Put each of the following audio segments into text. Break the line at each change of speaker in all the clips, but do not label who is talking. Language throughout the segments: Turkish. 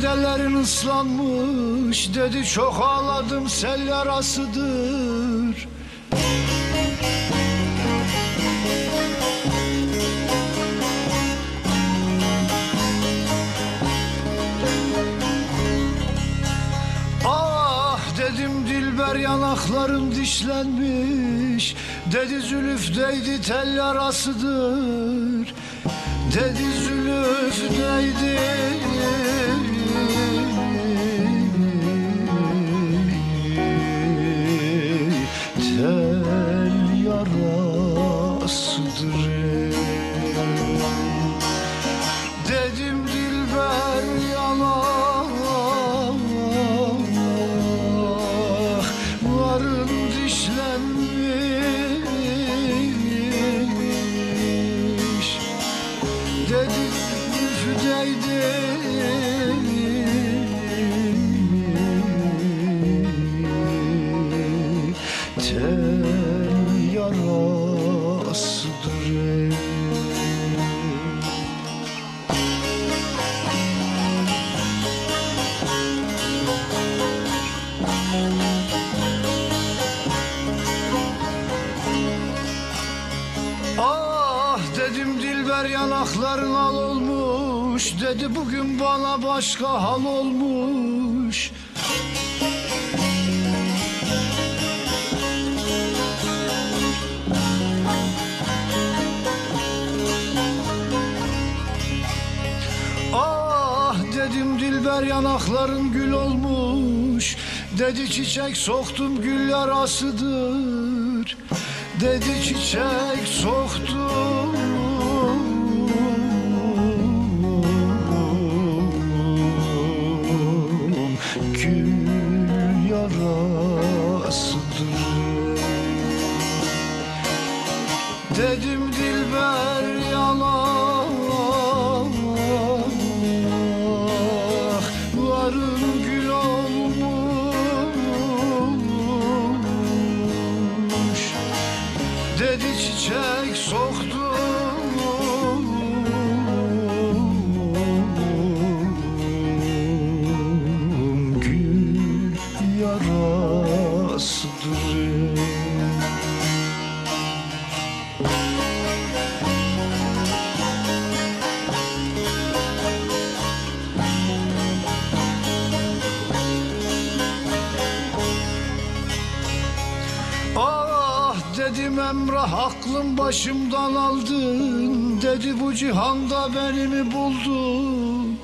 Gecelerin ıslanmış dedi çok ağladım sel yarasıdır. Ah dedim dilber yanaklarım dişlenmiş Dedi zülüf değdi tel yarasıdır. Dedi zülüf değdi Tel yarasıdır Tel yarasıdır Ah dedim dilber yanakların al olmuş. Dedi bugün bana başka hal olmuş Dedim dilber yanakların gül olmuş. Dedi çiçek soktum gül yarasıdır. Dedi çiçek soktum Gül yarasıdır. Dedim dilber çiçek soktum. Gül yarasıdır Ah dedim Emrah aklım başımdan aldın. Dedi bu cihanda beni mi buldun?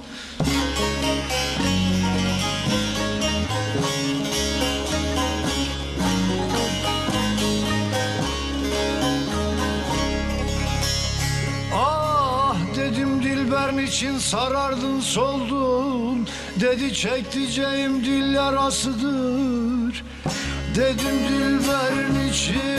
Ah dedim dilber için sarardın soldun. Dedi çekticeğim dil yarasıdır Dedim dilber için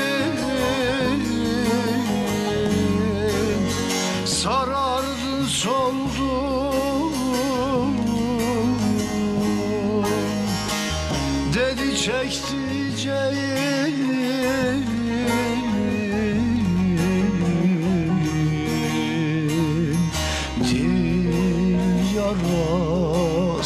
çektireceğim Dil yarasıdır